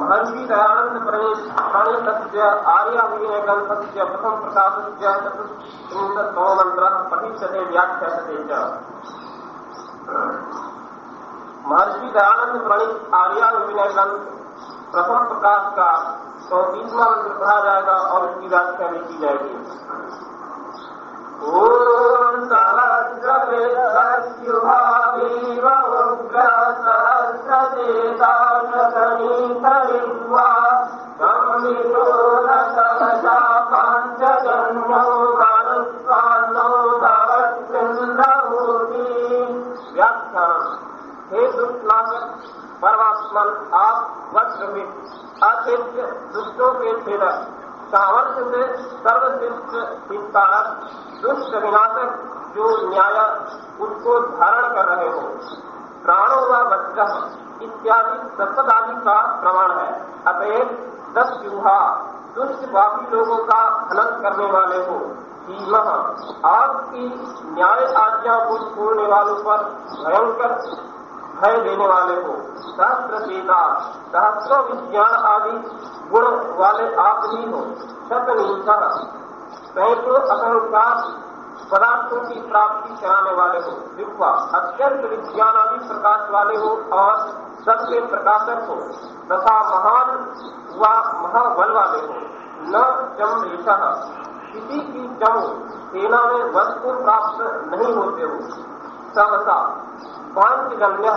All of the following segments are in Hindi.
महर्षि दयानंद प्राणी तस्य आर्यावीय ग्रंथस्य प्रथम प्रकाशस्य चतुस्त्रिंशत्तमो मंत्रः पठिष्यते व्याख्यास्यते च महर्षि दयानंद प्रणीत आर्या विनय ग्रंथ प्रथम प्रकाश का चौतीसवा मंत्र पढ़ा जाएगा और उसकी व्याख्या भी की जाएगी ओम सहस्रवेदस्युभावीव उग्र सहस्रदेताशनीतरिवा परमात्मन आप वज्र में दुष्टों के छेदक सामर्थ्य से हितकारक दुष्ट विनाशक जो न्याय उसको धारण कर रहे हो। प्राणों व वज्र इत्यादि सत्पदादि का प्रमाण है। अतएव दस युवा दुष्ट पापी लोगों का खनन करने वाले हो। सीम आपकी न्याय आज्ञा को छोड़ने वालों पर भयंकर भय देने वाले हो। सहस्त्र सीता सहस्रो विज्ञान आदि गुण वाले आप ही हो। शतनीता सैकड़ों अहंकार पदार्थों की प्राप्ति कराने वाले हो। दिव्या अत्यंत विज्ञान आदि प्रकाश वाले हो और सबके प्रकाशक हो। तथा महान व महाबल वाले हो। न जमरेशा किसी की जम सेना में वस्तु प्राप्त नहीं होते हो। सहसा पांचजन्य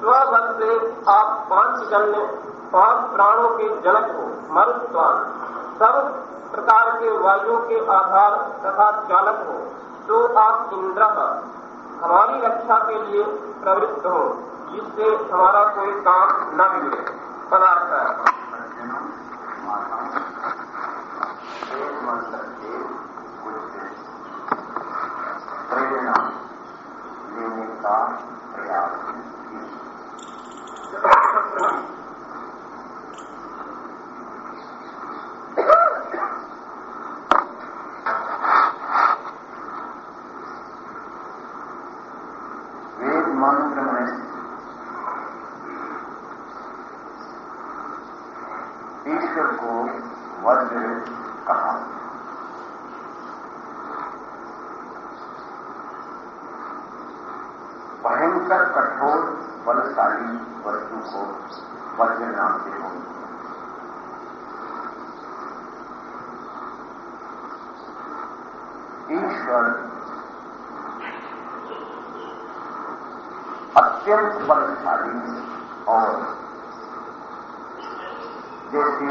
स्वबल से आप पांचजन्य, पाँच प्राणों के जनक हो। मरुत्वान। सब प्रकार के वायुओं के आधार तथा चालक हो तो आप इंद्र हमारी रक्षा के लिए प्रवृत्त हो, जिससे हमारा कोई काम न मिले पदार्थ प्रेरणा लेने का प्रयास वेद मंत्र में ईश्वर को वज्र कहा भयंकर कठोर बलशाली वस्तु को वज्र नाम से हो ईश्वर अत्यंत बलशाली और जैसे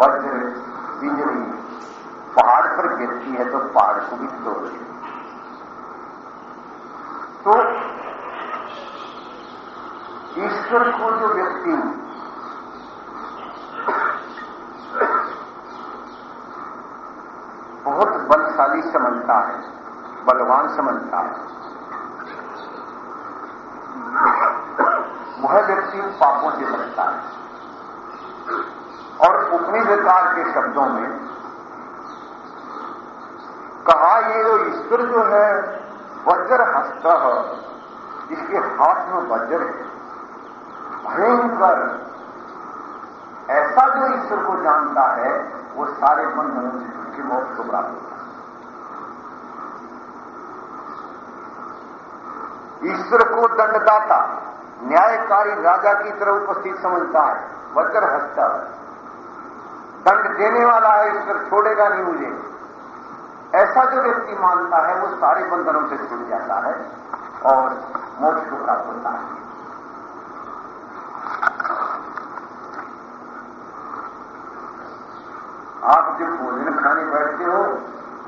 वज्र बिजली पहाड़ पर गिरती है तो पहाड़ को भी तोड़ देती तो ईश्वर को जो व्यक्ति बहुत बलशाली समझता है, बलवान समझता है। वह व्यक्ति पापों से बचता है। और उपनिषदकार के शब्दों में कहा, ये जो ईश्वर जो है वज्र हस्त इसके हाथ में वज्र है। भयंकर ऐसा जो ईश्वर को जानता है, वो सारे बंधनों से छुट्टी मोक्ष को प्राप्त होता है। ईश्वर को दंडदाता, न्यायकारी राजा की तरह उपस्थित समझता है वज्र हस्ता दंड देने वाला है, ईश्वर छोड़ेगा नहीं मुझे। ऐसा जो व्यक्ति मानता है, वो सारे बंधनों से छूट जाता है और मोक्ष को प्राप्त होता है। जब भोजन खाने बैठते हो,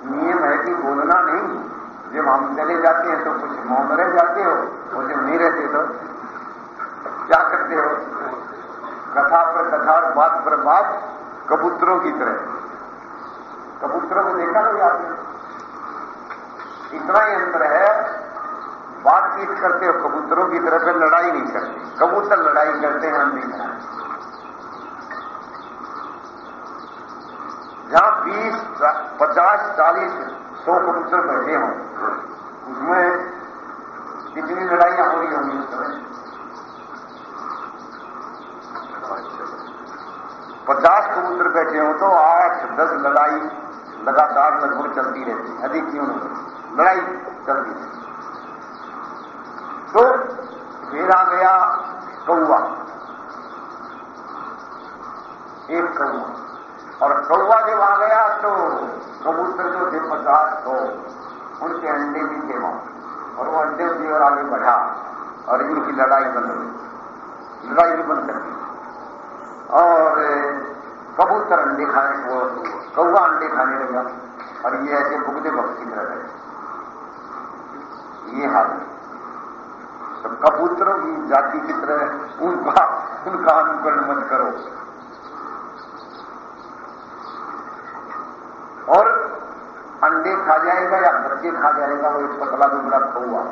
नियम है कि बोलना नहीं। जब हम चले जाते हैं तो कुछ मौन रह जाते हो, और जब नहीं रहते तो क्या करते हो? कथा पर कथा, बात पर बात, कबूतरों की तरह। कबूतरों को देखा ना आपने? इतना ही अंतर है, बातचीत करते हो, कबूतरों की तरह फिर लड़ाई नहीं करते। कबूतर लड़ाई करते हैं, हम नहीं कराते। जहाँ बीस पचास, चालीस, सौ कबूतर बैठे हों, उसमें कितनी लड़ाइयाँ हो रही होंगी उस समय? पचास कबूतर बैठे हो तो आठ, दस लड़ाई लगातार लगभग चलती रहती है। अधिक क्यों नहीं? लड़ाई चलती रहती तो फिर आ गया कौआ एक कौआ और कौवा जब आ गया तो कबूतर जो थे पचास सौ उनके अंडे भी थे वहाँ। और वो अंडे की ओर आगे बढ़ा और इनकी लड़ाई बंद हुई लड़ाई भी बंद कर दी। और कबूतर अंडे खाने को कौवा अंडे खाने लगा। और ये ऐसे भुगते भक्त की तरह गए ये हाल है। तो कबूतरों की जाति की तरह उनका उनका अनुकरण मत करो और अंडे खा जाएगा या बच्चे खा जाएगा, वो एक पतला दुबला कौआ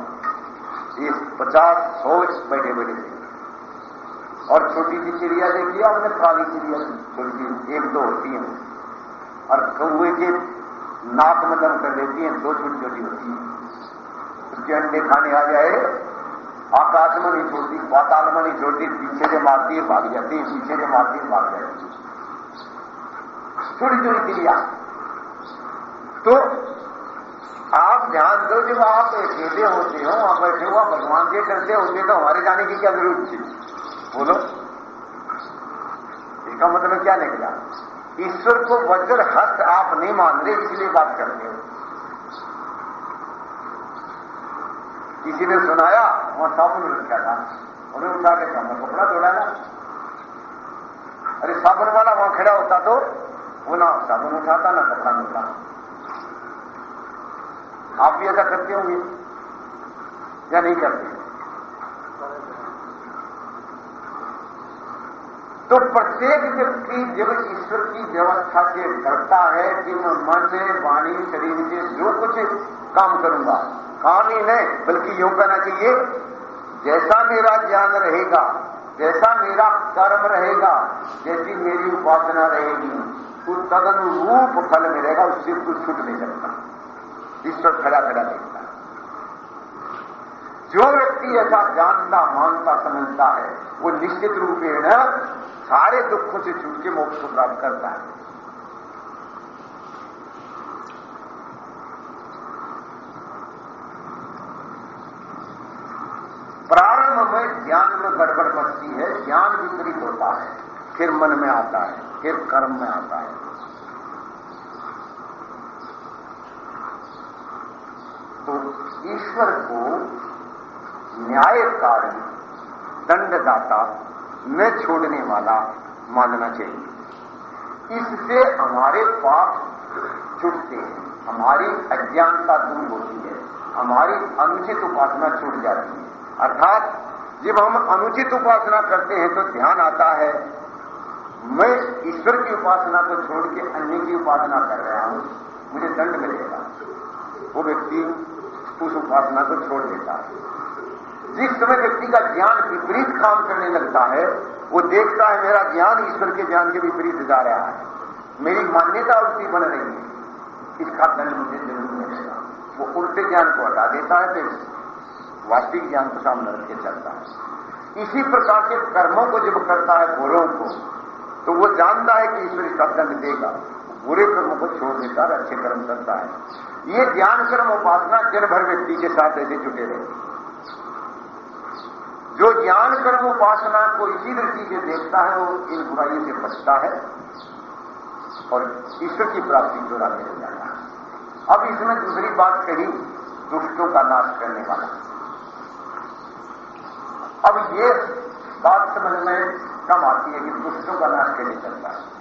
ये पचास, सौ बैठे बैठे थे और छोटी सी चिड़िया देखी आपने, काली चिड़िया? छोटी, एक, दो होती है और कौए के नाक में दम कर देती है, दो छोटी छोटी होती है। उसके अंडे खाने आ जाए, आकाश में नहीं छोड़ती पाताल में नहीं छोड़ती, पीछे से मारती है, भाग जाती है, पीछे से मारती है, भाग जाती है। छोटी छोटी चिड़िया। तो आप ध्यान दो, जब आप अकेले होते हो, वहाँ बैठे हुआ भगवान के करते होते तो हमारे जाने की क्या ज़रूरत थी? बोलो। इसका मतलब क्या निकला? ईश्वर को वज्र हस्त आप नहीं मान रहे, इसलिए बात करते हो। किसी ने सुनाया, वहाँ साबुन रखा था? उन्हें उठा के कहा कपड़ा ना अरे साबुन वाला वहाँ खड़ा होता तो वो ना साबुन उठाता, ना कपड़ा धोता। आप भी ऐसा करते होंगे? या नहीं करते? तो प्रत्येक व्यक्ति जब ईश्वर की व्यवस्था से डरता है कि मैं मन से, वाणी, शरीर से, जो कुछ काम करूँगा। काम ही नहीं, बल्कि यूँ कहना चाहिए। जैसा मेरा ज्ञान रहेगा, जैसा मेरा कर्म रहेगा, जैसी मेरी उपासना रहेगी तो तदनुरूप फल मिलेगा, उससे कुछ छूट नहीं सकता। ईश्वर खड़ा खड़ा देखता है। जो व्यक्ति ऐसा जानता, मानता, समझता है, वो निश्चित रूप में सारे दुखों से छूट के मोक्ष को प्राप्त करता है। प्रारंभ में ज्ञान में गड़बड़ बचती है, ज्ञान विपरीत होता है। फिर मन में आता है, फिर कर्म में आता है। ईश्वर को न्यायकारी दंडदाता न छोड़ने वाला मानना चाहिए। इससे हमारे पाप छुटते हैं, हमारी अज्ञानता दूर होती है, हमारी अनुचित उपासना छूट जाती है। अर्थात जब हम अनुचित उपासना करते हैं तो ध्यान आता है, मैं ईश्वर की उपासना को छोड़ के अन्य की उपासना कर रहा हूँ, मुझे दंड मिलेगा। वो व्यक्ति उस उपासना को छोड़ देता है। जिस समय व्यक्ति का ज्ञान विपरीत काम करने लगता है, वो देखता है, मेरा ज्ञान ईश्वर के ज्ञान के विपरीत जा रहा है। मेरी मान्यता उल्टी बन रही है। इसका दंड मुझे ज़रूर मिलेगा। वो उल्टे ज्ञान को हटा देता है, फिर वास्तविक ज्ञान को सामने रख के चलता है। इसी प्रकार के कर्मों को जब करता है बुरों को तो वो जानता है कि ईश्वर इसका दंड देगा। बुरे कर्मों को छोड़ देता है, अच्छे कर्म करता है। ये ज्ञान कर्म उपासना जन भर व्यक्ति के साथ ऐसे जुटे रहे जो ज्ञान कर्म उपासना को इसी दृष्टि से देखता है, वो इन बुराइयों से बचता है और ईश्वर की प्राप्ति राह मिल जाता है। अब इसमें दूसरी बात कही, दुष्टों का नाश करने वाला। अब ये बात समझ में कम आती है कि दुष्टों का नाश कैसे चलता है।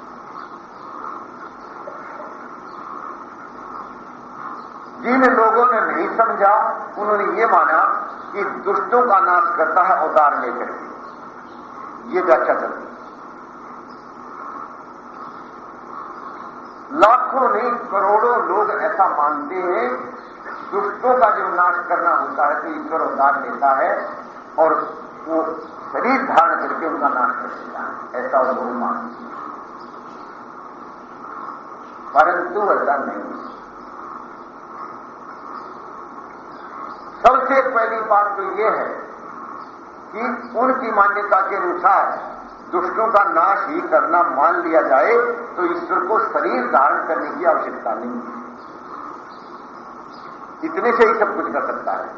जिन लोगों ने नहीं समझा, उन्होंने ये माना कि दुष्टों का नाश करता है अवतार लेकर। के ये व्याख्या चलती लाखों नहीं, करोड़ों लोग ऐसा मानते हैं, दुष्टों का जो नाश करना होता है तो ईश्वर अवतार लेता है, और वो शरीर धारण करके उनका नाश कर देता है, ऐसा लोग मानते हैं। परंतु ऐसा नहीं। सबसे पहली बात तो यह है कि उनकी मान्यता के अनुसार दुष्टों का नाश ही करना मान लिया जाए तो ईश्वर को शरीर धारण करने की आवश्यकता नहीं है। इतने से ही सब कुछ कर सकता है।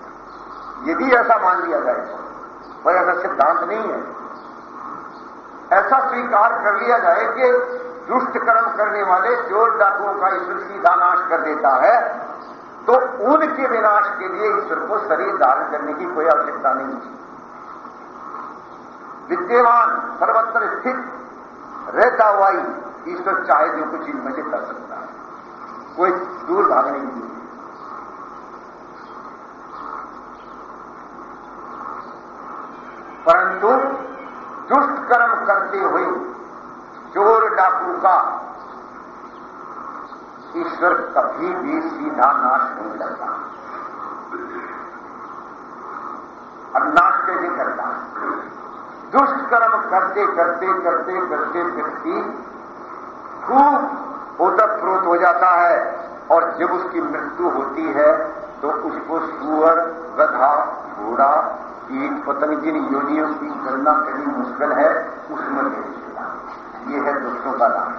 यदि ऐसा मान लिया जाए, पर ऐसा सिद्धांत नहीं है। ऐसा स्वीकार कर लिया जाए कि दुष्ट कर्म करने वाले चोर डाकुओं का ईश्वर सीधा नाश कर देता है तो उनके विनाश के लिए ईश्वर को शरीर धारण करने की कोई आवश्यकता नहीं थी। विद्यमान सर्वत्र स्थित रहता हुआ ही ईश्वर चाहे जो कुछ इनमें से कर सकता है। कोई दूर भागने की परंतु दुष्ट कर्म करते हुए चोर डाकू का ईश्वर कभी भी सीधा नाश नहीं करता। अब नाश कैसे करता? दुष्कर्म करते करते करते करते व्यक्ति खूब ओतप्रोत हो जाता है और जब उसकी मृत्यु होती है तो उसको सुअर, गधा, घोड़ा, कीट, पतंग, जिन योनियों की गणना करनी मुश्किल है उसमें भेज ये है दोस्तों का नाम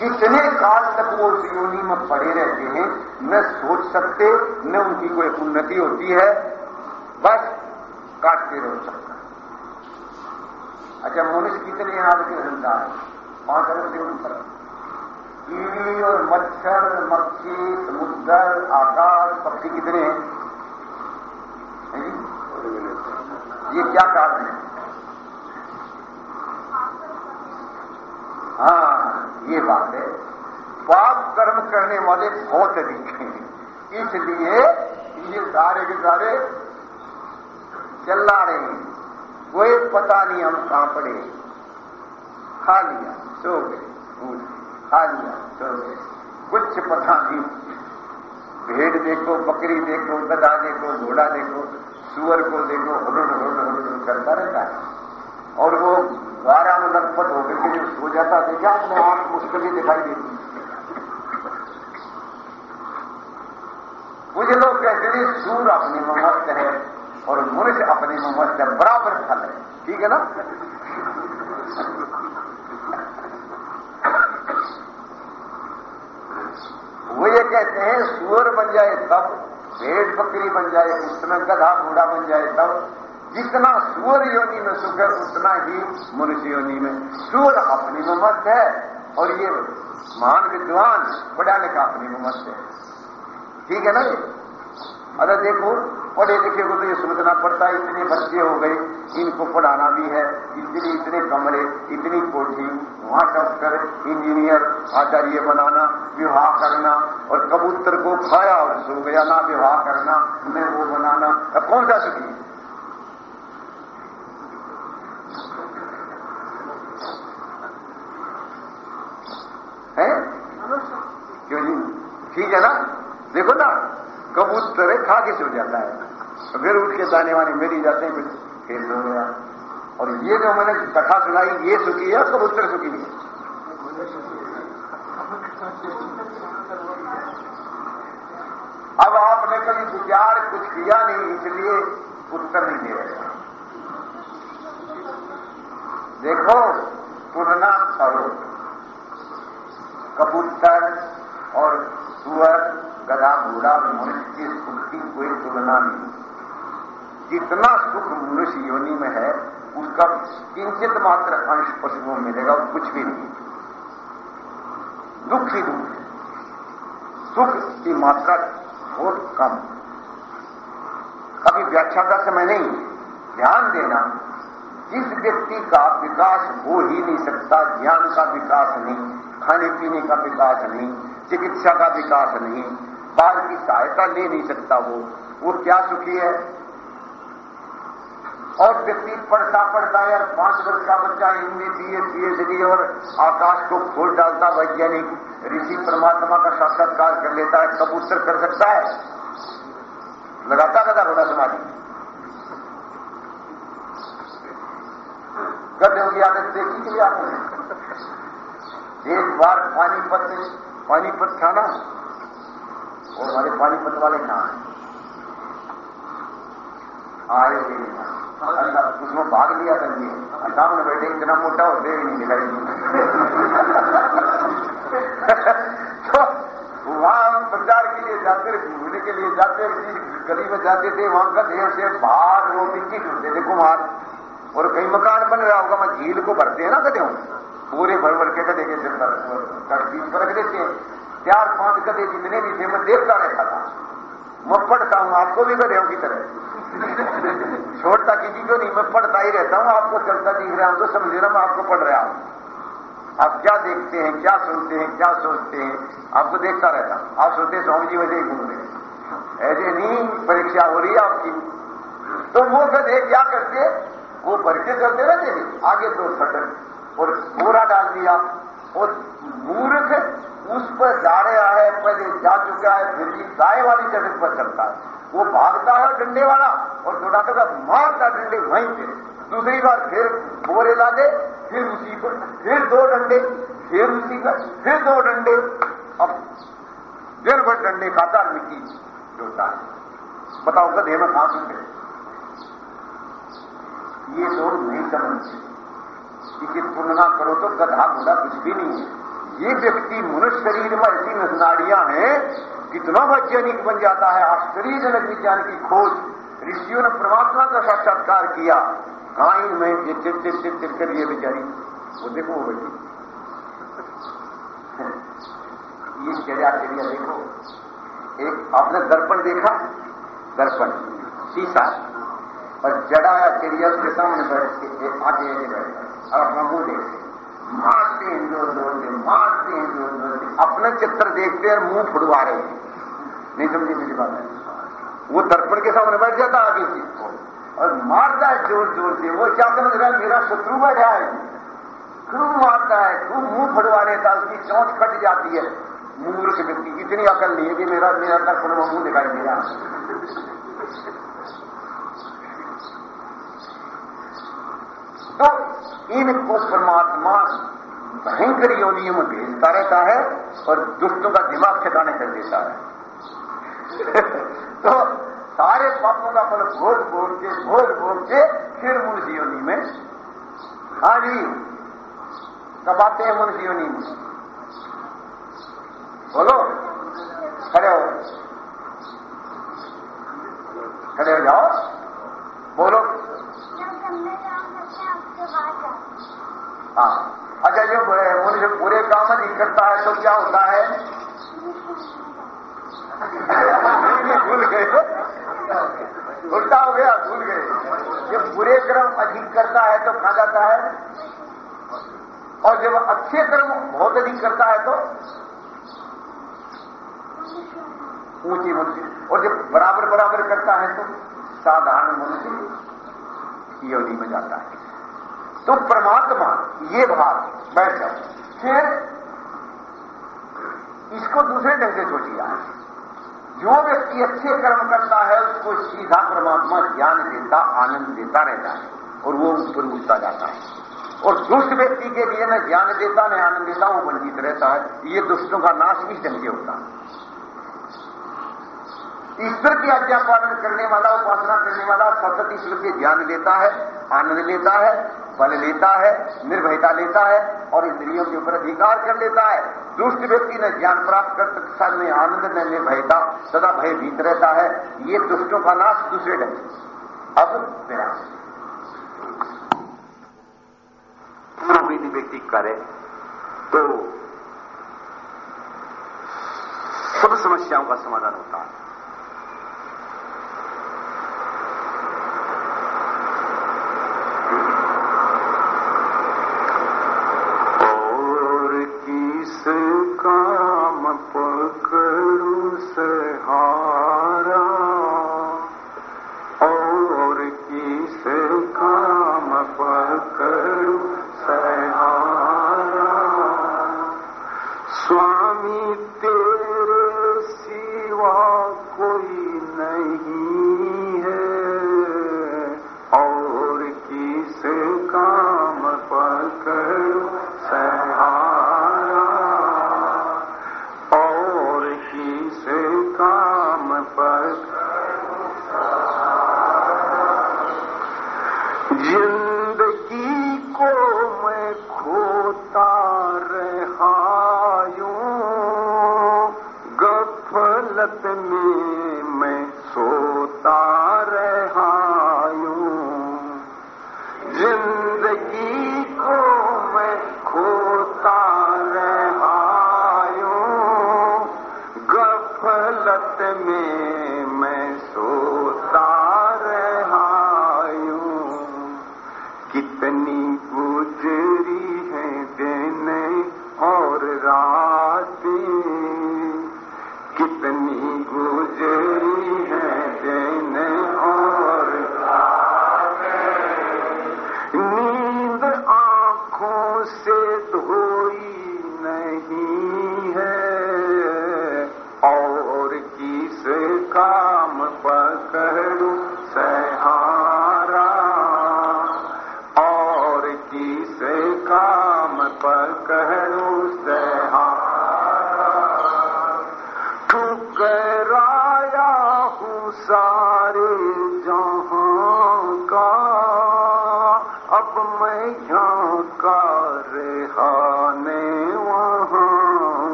कितने काल तक वो योनि में पड़े रहते हैं, न सोच सकते, न उनकी कोई उन्नति होती है, बस काटते रह सकता अच्छा मनुष्य कितने के घंटा है? पाँच अरब से ऊपर। कीड़ी और मच्छर, मक्खी, समुद्र, आकाश, पक्षी कितने हैं? ये क्या कारण है? हाँ ये बात। कर्म करने वाले बहुत अधिक हैं। इसलिए ये सारे के सारे चला रहे हैं। कोई पता नहीं हम कहाँ पड़े खा लिया, सो गए खा लिया, सो गए। कुछ पता नहीं। भेड़ देखो, बकरी देखो गदा देखो, घोड़ा देखो, सुअर को देखो हुड़ हुड़ हुड़ करता रहता है। और वो बारह में लखपत होकर के जो सो जाता देखा अपने आँख मुश्किल दिखाई देती मुझे लोग कहते थे सूर अपने में मस्त है और मनुष्य अपने में मस्त है बराबर फल है ठीक है ना? वो ये कहते हैं सुअर बन जाए तब, भेड़ बकरी बन जाए उसमें गधा घोड़ा बन जाए तब, जितना सुअर योनि में सुख है, उतना ही मनुष्य योनि में। सुअर अपनी में मस्त है और ये महान विद्वान पढ़ा लिखा अपनी में मस्त है। ठीक है ना? ये अगर देखो, पढ़े लिखे को तो ये सोचना पड़ता है, इतने बच्चे हो गए, इनको पढ़ाना भी है, इतने इतने कमरे, इतनी कोठी, वहाँ डॉक्टर इंजीनियर, आचार्य बनाना, विवाह करना, और कबूतर को खाया और सो गया, ना विवाह करना, मैं वो बनाना। अब कौन सा सुखी है? क्यों जी ठीक है ना? देखो ना कबूतर है खा के सो जाता है। फिर उठ के दाने वाने मेरी जाते हैं, फिर खेल हो गया और ये जो मैंने कथा सुनाई, ये सुखी है कबूतर सुखी है? अब आपने कभी विचार कुछ किया नहीं, इसलिए उत्तर नहीं दे रहे। देखो, तुलना करो। कबूतर और सुअर, गधा, घोड़ा, मनुष्य की सुख की कोई तुलना नहीं। जितना सुख मनुष्य योनि में है, उसका किंचित मात्र अंश पशुओं में मिलेगा, और कुछ भी नहीं। दुख ही दुख सुख की मात्रा बहुत कम अभी व्याख्या का समय नहीं ध्यान देना, जिस व्यक्ति का विकास हो ही नहीं सकता, ज्ञान का विकास नहीं खाने पीने का विकास नहीं, चिकित्सा का विकास नहीं, बाल की सहायता ले नहीं सकता वो वो क्या सुखी है? और व्यक्ति पढ़ता पढ़ता है पाँच वर्ष का बच्चा हिंदी सीए पीएचडी और आकाश को खोल डालता, वैज्ञानिक ऋषि परमात्मा का साक्षात्कार कर लेता है कबूतर कर सकता है? लगाता कदा होना समाधि गद्यों की आदत देखी थी आपने? एक बार पानीपत पानीपत था ना और हमारे पानीपत वाले कहाँ हैं? आए नहीं। अच्छा उसमें भाग लिया था जी। सामने बैठे, इतना मोटा होते ही नहीं दिखाई तो वहाँ प्रचार के लिए जाते, घूमने के लिए जाते, गली में जाते थे, वहाँ का देर से भाग वो मिट्टी ढूंढते थे कुमार और कहीं मकान बन रहा होगा, मैं झील को भरते हैं ना कदे पूरे भर भर के कदे के बीच पर रख देते हैं। चार पाँच कदे जितने भी थे, मैं देखता रहता था। मैं पढ़ता हूँ, आपको भी कदे की तरह। छोड़ता किसी को नहीं, मैं पढ़ता ही रहता हूँ, आपको चलता दिख रहा हूँ तो समझ रहा मैं आपको पढ़ रहा हूँ। आप क्या देखते हैं, क्या सुनते हैं, क्या सोचते हैं, आपको देखता रहता आप सोचते स्वामी जी वैसे ही घूम रहे ऐसे नहीं, परीक्षा हो रही है आपकी। तो वो गधे क्या करते वो भर के चलते रहते थे आगे दो सटन। और बोरा डाल दिया। और मूर्ख उस पर जा रहा है पहले जा चुका है, फिर भी गाय वाली सड़क पर चलता है। वो भागता है डंडे वाला, और थोड़ा थोड़ा मारता डंडे वहीं पे। दूसरी बार फिर बोरे ला दे फिर उसी पर, फिर दो डंडे, फिर उसी पर, फिर दो डंडे। अब दिन भर डंडे खाता मिट्टी जोता है। बताओ गधे में कहाँ सुनते ये लोग नहीं समझते इसी तुलना करो तो गधा घोड़ा कुछ भी नहीं है। ये व्यक्ति मनुष्य शरीर में ऐसी नजनाड़ियाँ हैं, कितना वैज्ञानिक बन जाता है आश्चर्यजनक विज्ञान की खोज। ऋषियों ने परमात्मा का साक्षात्कार किया। कहा में ये चिर चिर चिर चिर कर ये बेचारी। वो देखो वो बेटी ये चर्या चर्या देखो। एक आपने दर्पण देखा? दर्पण। शीशा। और जड़ा या चिड़िया उसके सामने बैठ के आगे आगे बैठ और अपना मुँह देखते मारते हैं ज़ोर ज़ोर से, मारते हैं ज़ोर ज़ोर से। अपने चित्र देखते हैं मुँह फुड़वा रहे हैं। नहीं समझी मेरी बात? है वो दर्पण के सामने बैठ जाता आगे से। और मारता है ज़ोर ज़ोर से। वो क्या समझ रहा है, मेरा शत्रु बैठा है। खूब मारता है? खूब मुँह फड़वा लेता उसकी चौंच कट जाती है। मूर्ख व्यक्ति, इतनी अकल नहीं है कि मेरा मेरा दर्पण मुँह दिखाई दे रहा तो इनको परमात्मा भयंकर योनियों में भेजता रहता है और दुष्टों का दिमाग ठिकाने कर देता है। तो सारे पापों का फल भोग भोग के भोग भोग के फिर मनुष्य योनि में। हाँ जी, कब आते हैं मनुष्य योनि में? बोलो। खड़े हो। खड़े हो जाओ। बोलो। हाँ। अच्छा जो मनुष्य बुरे काम नहीं करता है तो क्या होता है? भूल गए। उल्टा हो गया, भूल गए। जब बुरे कर्म अधिक करता है तो खा जाता है। और जब अच्छे कर्म बहुत अधिक करता है तो? ऊँची मनुष्य और जब बराबर बराबर करता है तो साधारण मनुष्य। योनि में जाता है। तो परमात्मा, ये भाग बैठ जाओ। फिर इसको दूसरे ढंग से सोचिए जो व्यक्ति अच्छे कर्म करता है, उसको सीधा परमात्मा ज्ञान देता, आनंद देता रहता है और वो ऊपर उठता जाता है। और दुष्ट व्यक्ति के लिए न ज्ञान देता न आनंद देता, वो वंचित रहता है। ये दुष्टों का नाश इस ढंग से होता है। ईश्वर की आज्ञा पालन करने वाला, उपासना करने वाला सतत ईश्वर के ज्ञान लेता है, आनंद लेता है बल लेता है, निर्भयता लेता है और इंद्रियों के ऊपर अधिकार कर लेता है। दुष्ट व्यक्ति ने ज्ञान प्राप्त कर सकता में आनंद में निर्भयता, सदा भय भीत रहता है। ये दुष्टों का नाश दूसरे ढंग अब प्रयास पूर्व यदि व्यक्ति करे तो सब समस्याओं का समाधान होता है। राया हुसा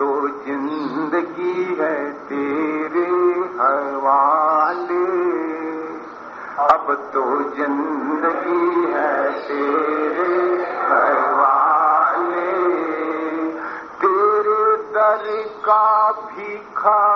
तो ज़िंदगी है तेरे हवाले। अब तो ज़िंदगी है तेरे हवाले। तेरे दर का भीखा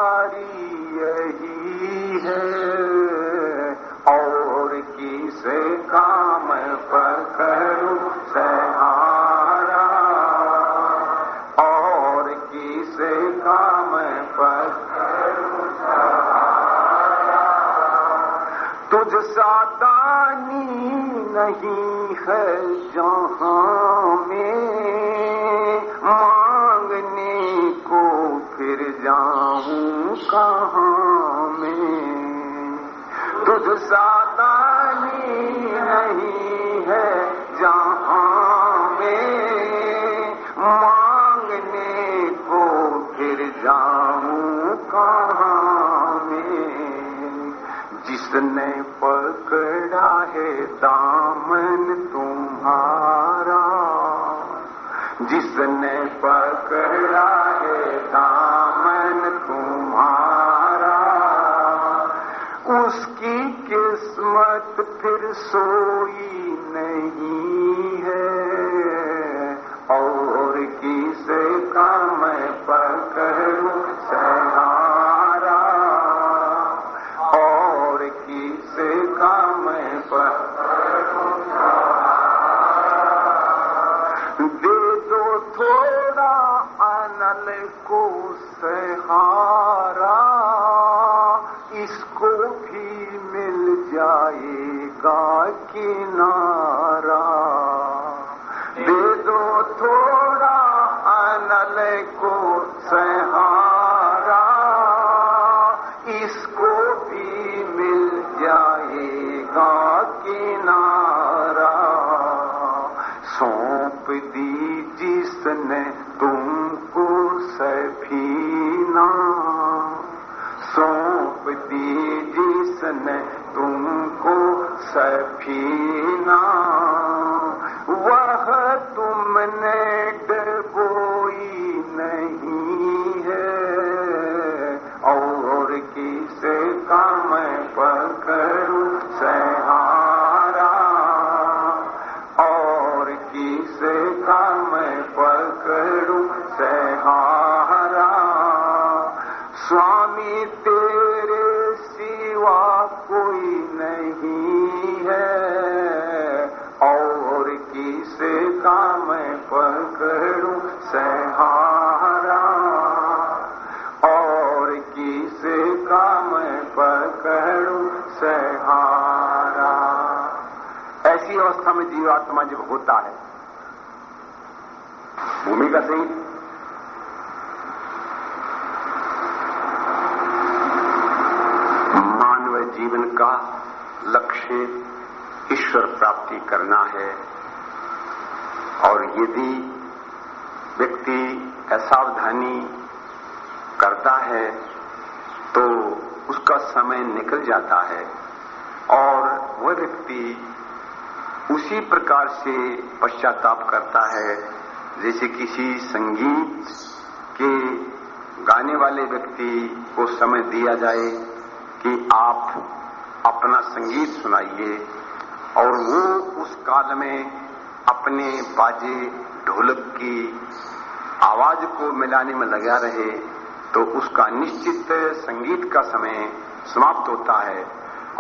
जाऊँ कहाँ में जिसने पकड़ा है दामन तुम्हारा। जिसने पकड़ा है दामन तुम्हारा। उसकी किस्मत फिर सोई अवस्था में जीवात्मा जब होता है, भूमि का सही। मानव जीवन का लक्ष्य ईश्वर प्राप्ति करना है। और यदि व्यक्ति असावधानी करता है तो उसका समय निकल जाता है। और वह व्यक्ति उसी प्रकार से पश्चाताप करता है। जैसे किसी संगीत के गाने वाले व्यक्ति को समय दिया जाए कि आप अपना संगीत सुनाइए और वो उस काल में अपने बाजे ढोलक की आवाज़ को मिलाने में लगा रहे तो उसका निश्चित संगीत का समय समाप्त होता है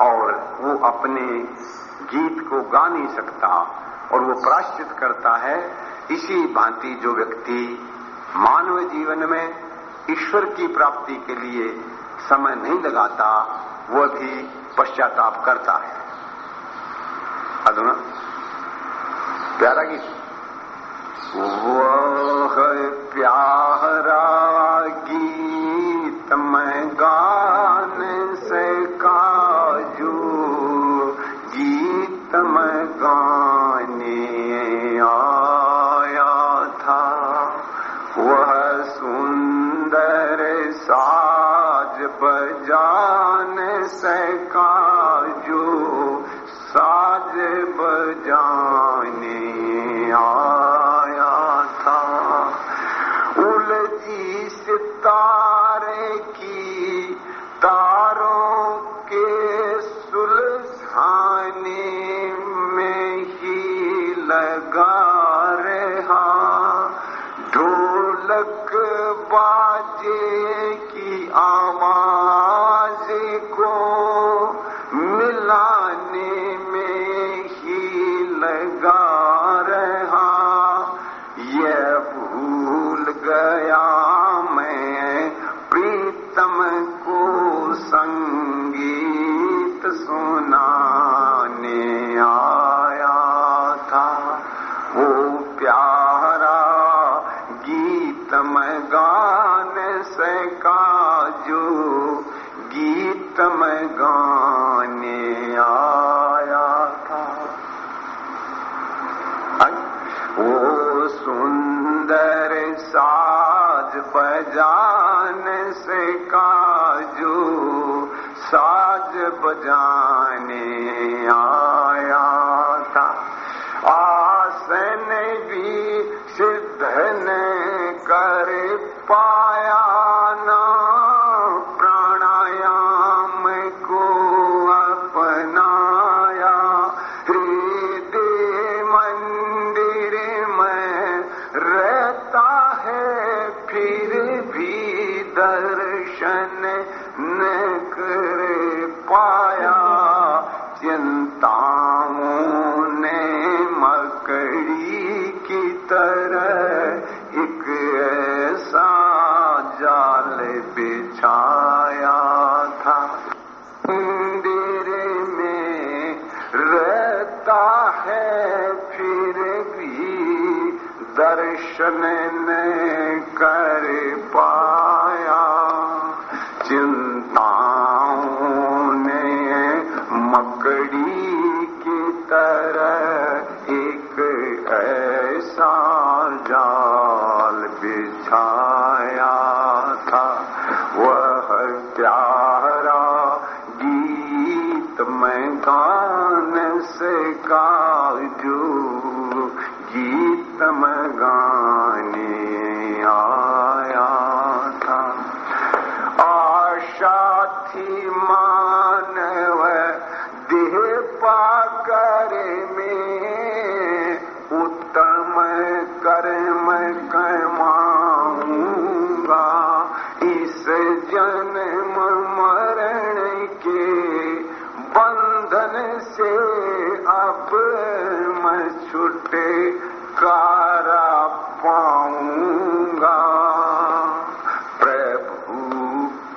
और वो अपने गीत को गा नहीं सकता और वो प्राश्चित करता है, इसी भांति जो व्यक्ति मानव जीवन में ईश्वर की प्राप्ति के लिए समय नहीं लगाता, वह भी पश्चाताप करता है। अधुना। प्यारा गीत। वो है प्यारा। ढोलक बाजे की आवाज़। தான்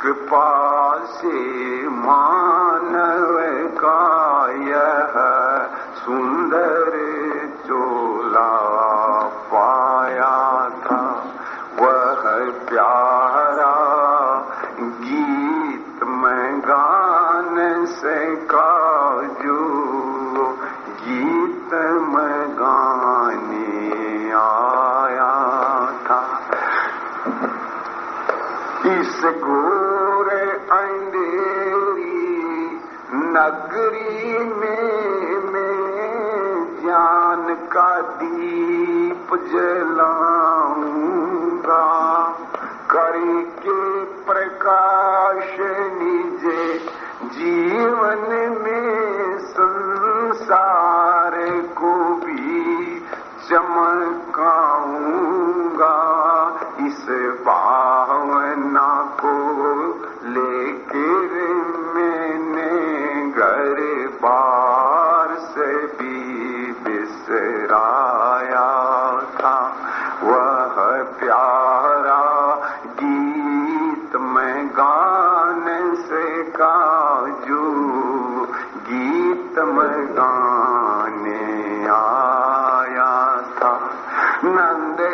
कृपा से मानव का सुंदर चोला। जेला नंद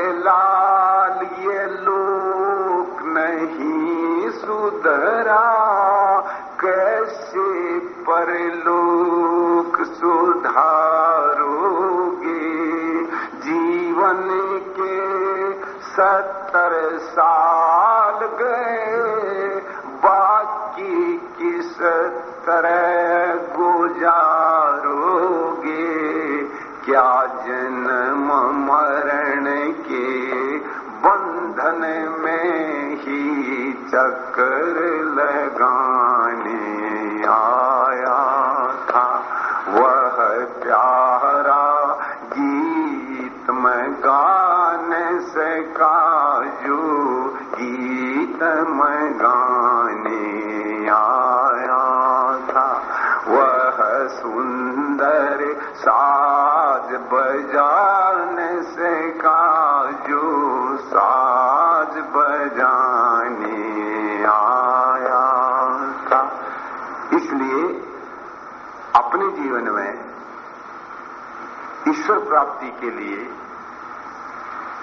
प्राप्ति के लिए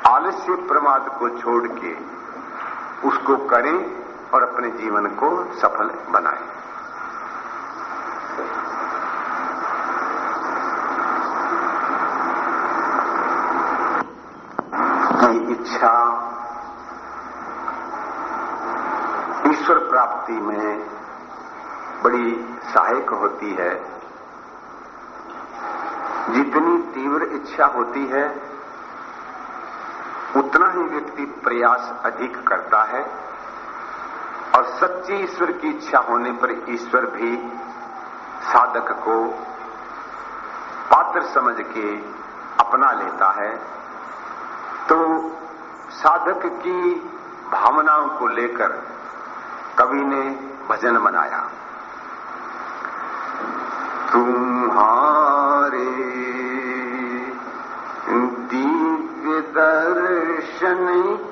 आलस्य प्रमाद को छोड़ के उसको करें और अपने जीवन को सफल बनाए। की इच्छा ईश्वर प्राप्ति में बड़ी सहायक होती है। जितनी तीव्र इच्छा होती है, उतना ही व्यक्ति प्रयास अधिक करता है। और सच्ची ईश्वर की इच्छा होने पर ईश्वर भी साधक को पात्र समझ के अपना लेता है। तो साधक की भावनाओं को लेकर कवि ने भजन बनाया शिक्षा नहीं।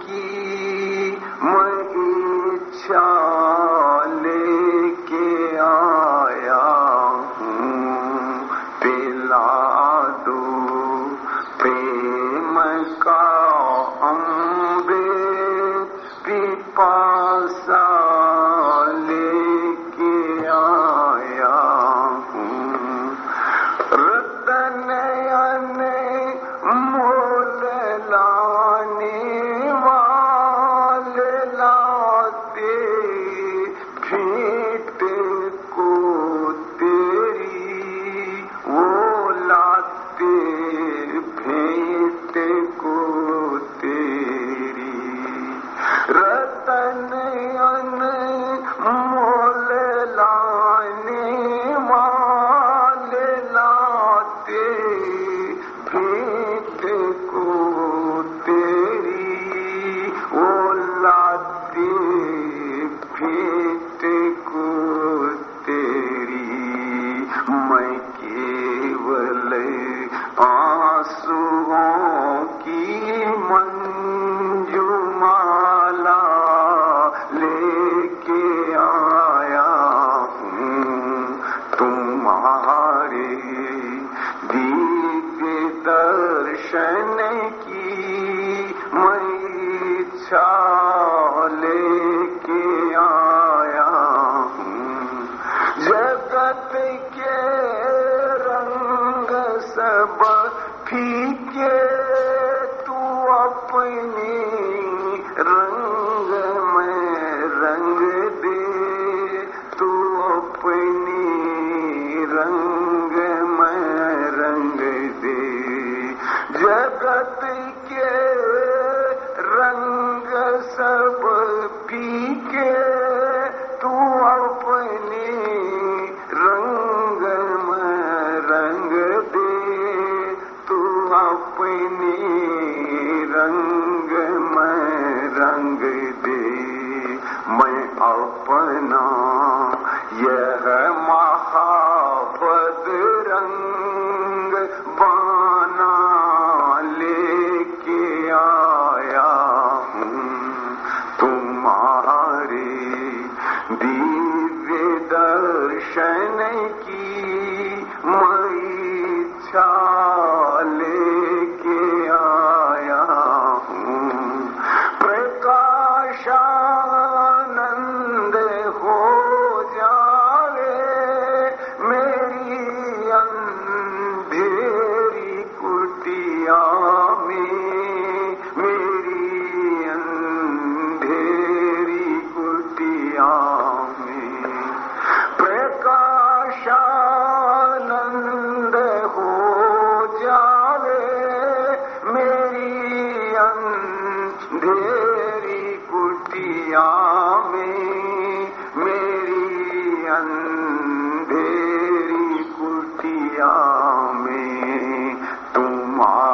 कुटिया में तुम्हारा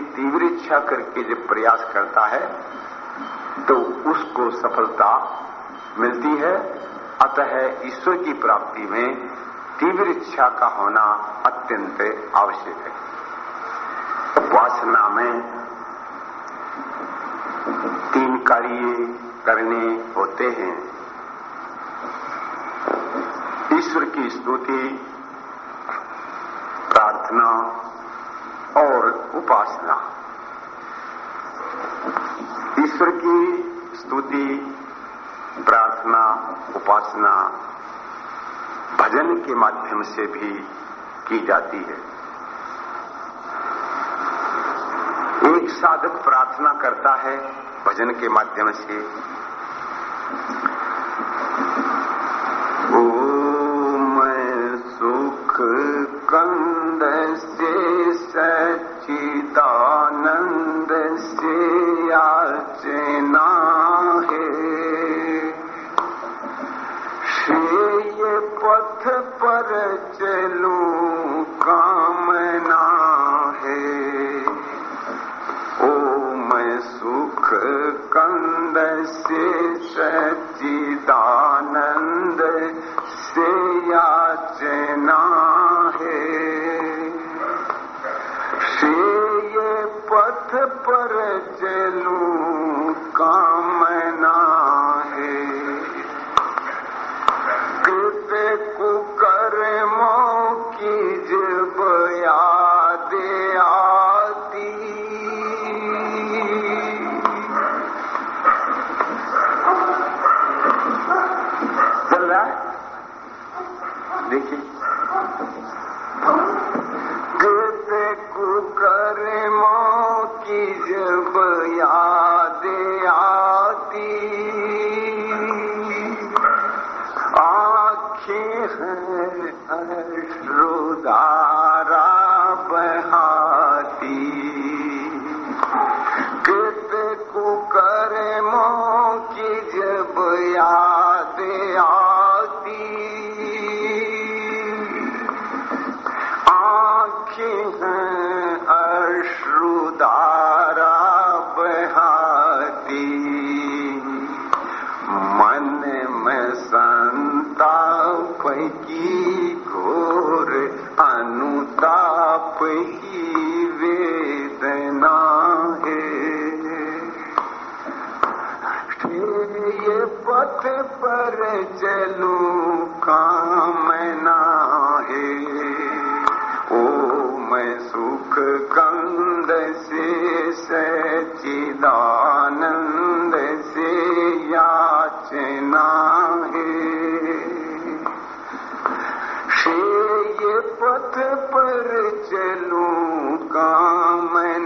की तीव्र इच्छा करके जब प्रयास करता है तो उसको सफलता मिलती है। अतः ईश्वर की प्राप्ति में तीव्र इच्छा का होना अत्यंत आवश्यक है। वासना में तीन कार्य करने होते हैं। ईश्वर की स्तुति, प्रार्थना और उपासना। ईश्वर की स्तुति, प्रार्थना, उपासना, भजन के माध्यम से भी की जाती है। एक साधक प्रार्थना करता है भजन के माध्यम से ओ मैं सुख कंद से सच्चिदानंद से याचना है। श्रेय पथ पर चलूँ कामना है। ओ मैं सुख कंद से सच्चिदानंद से याचना पथ पर चलूँ कामना है। कृत कुकर्मों की जब याद आती। चल रहा है? देखिए। कृत कुकर्मों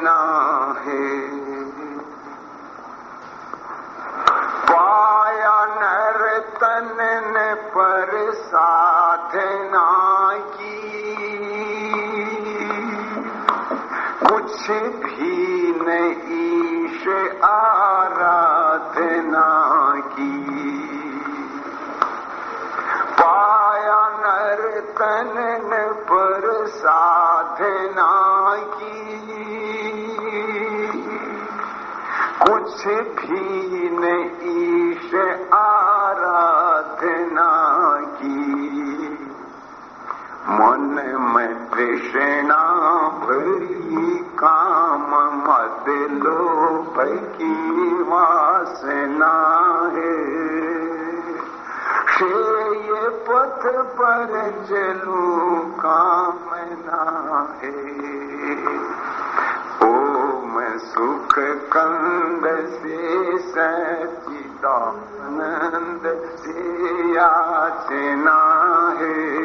कामना है। पाया नर तन पर साधना की। कुछ भी न ईश आराधना की। पाया नर तन कुछ भी न ईश आराधना की। मन में तृष्णा भरी, काम मत लोभ की वासना है। ये पथ पर चलू, कामना है। सुख कंद से सचिदानंद से याचना है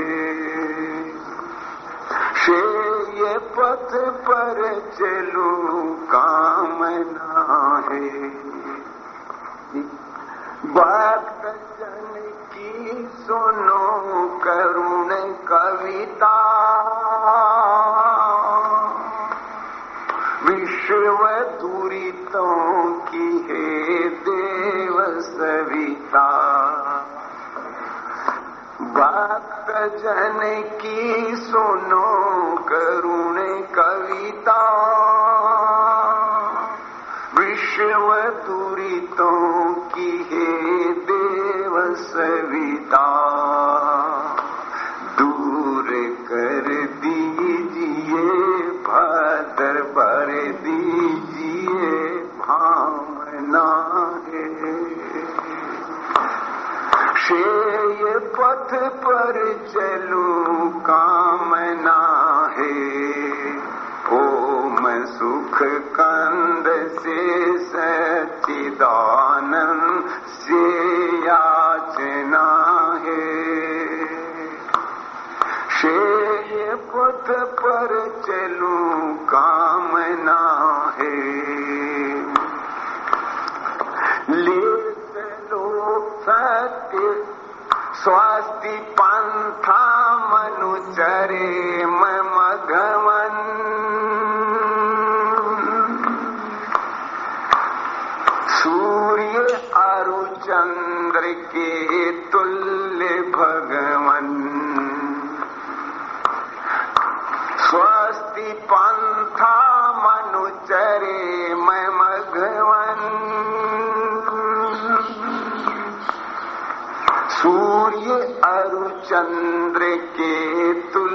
ये पथ पर चलू कामना है भक्त जन की सुनो करुण कविता। भक्त जन की सुनो। चलू अरु चंद्र के तुल्य भगवन। स्वस्ति पंथा मनुचरे मैं मघवन। सूर्य अरु चंद्र के तुल्य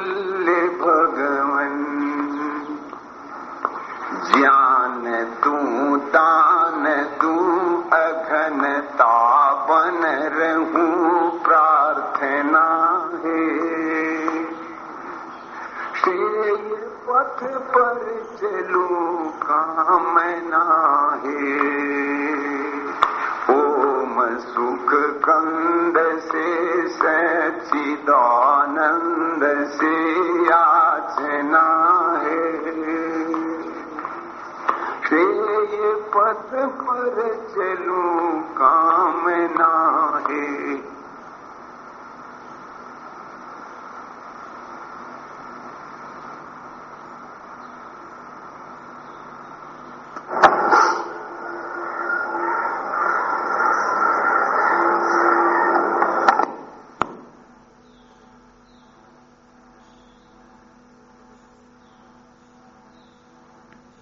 पथ पर चलू कामना है। ओम सुख कंद से सचिदानंद से याचना है। ये पथ पर चलू कामना है।